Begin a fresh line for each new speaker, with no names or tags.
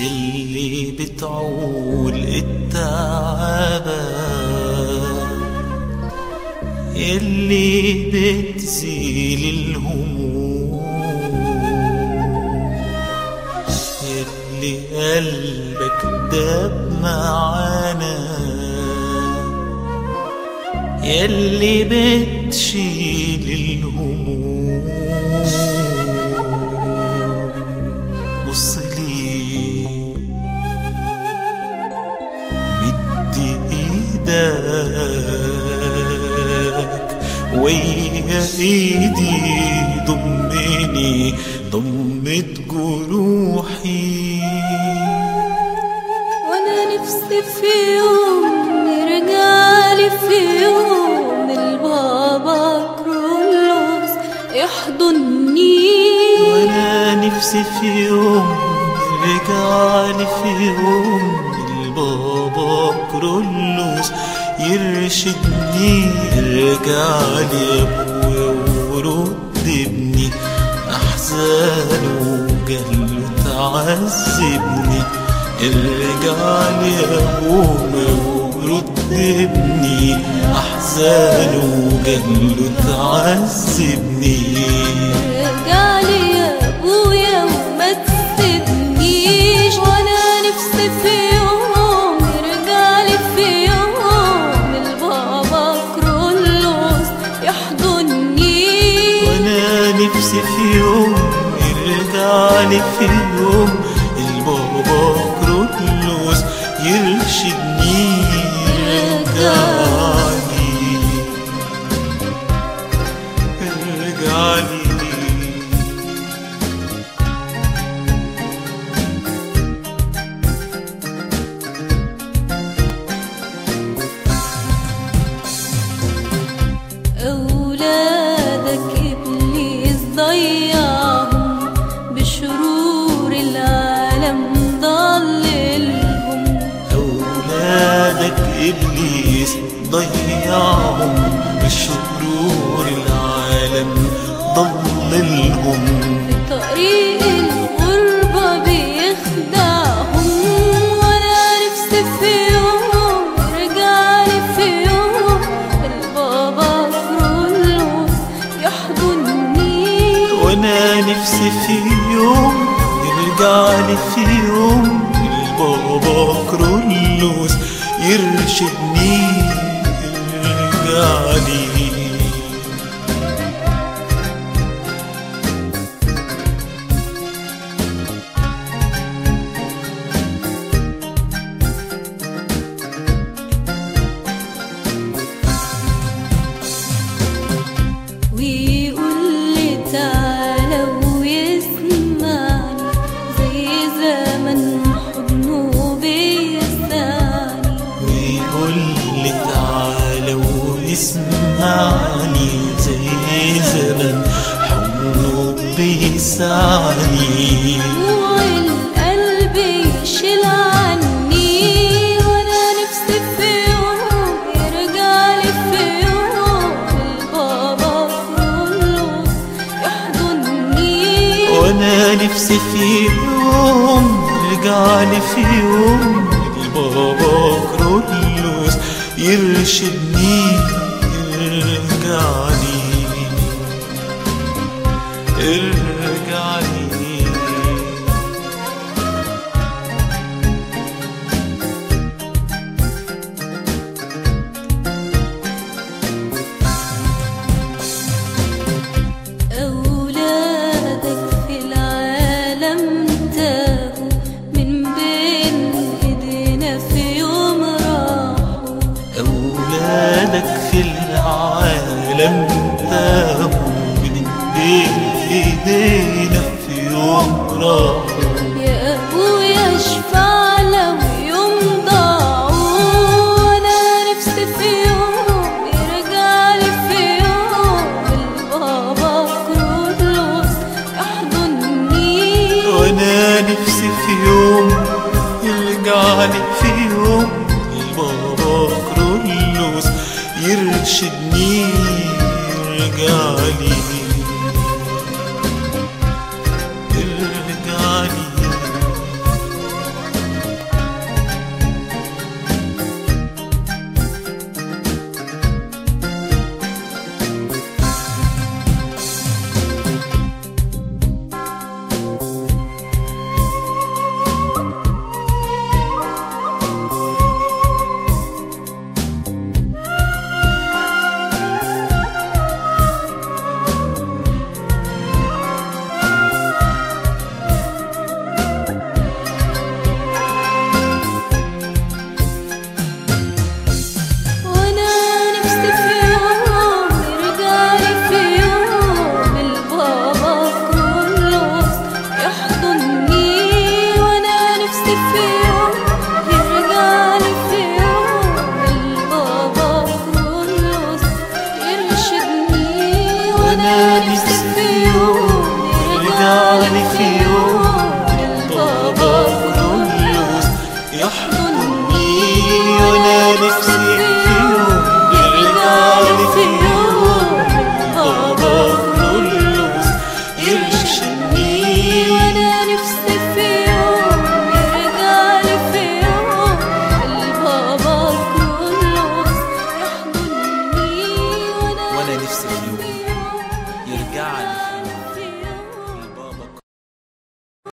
يلي بتعول التعابة يلي بتزيل الهموم يلي قلبك داب معانا يلي بتشيل الهموم. ايدي ضمني ضمت جروحي.
وأنا نفسي في يوم يرجعلي في يوم البابا كرولوس يحضني.
وأنا نفسي في يوم رجعلي في يوم البابا كرولوس يرشدني يرجعلي يا احزانه وجهله تعذبني ارجعلي يا ابويا ورد ابني احزانه وجهله تعذبني
رجعلي يا ابويا وما نفسي في يوم يرجعلي في يوم البابا يحضني
نفسي في يوم يرجعلي في يوم البابا كرولوس يرشدني
إبليس ضيعهم بشرور العالم ضللهم في طريق الغربة بيخدعهم وأنا نفسي في يوم يرجعلي في يوم البابا كرولوس يحضني.
وأنا نفسي في يوم يرجعلي في يوم البابا كرولوس. يرشدني
ويقول
واسمعني زي زمن حضنه بيسعني
والقلب يشيل عني وأنا نفسي في يوم يرجعلي في يوم البابا كرولوس يحضني
وأنا نفسي في يوم رجعلي في يوم البابا كرولوس يرشدني
العالم تاهوا من بين إيدينا في يوم راحوا يا أبويا اشفع لو يوم ضاعوا أنا نفسي في يوم يرجعلي في يوم البابا كرولوس يحضني
وأنا نفسي في يوم يرجعلي في يوم البابا كرولوس يرشدني.
يرجعلي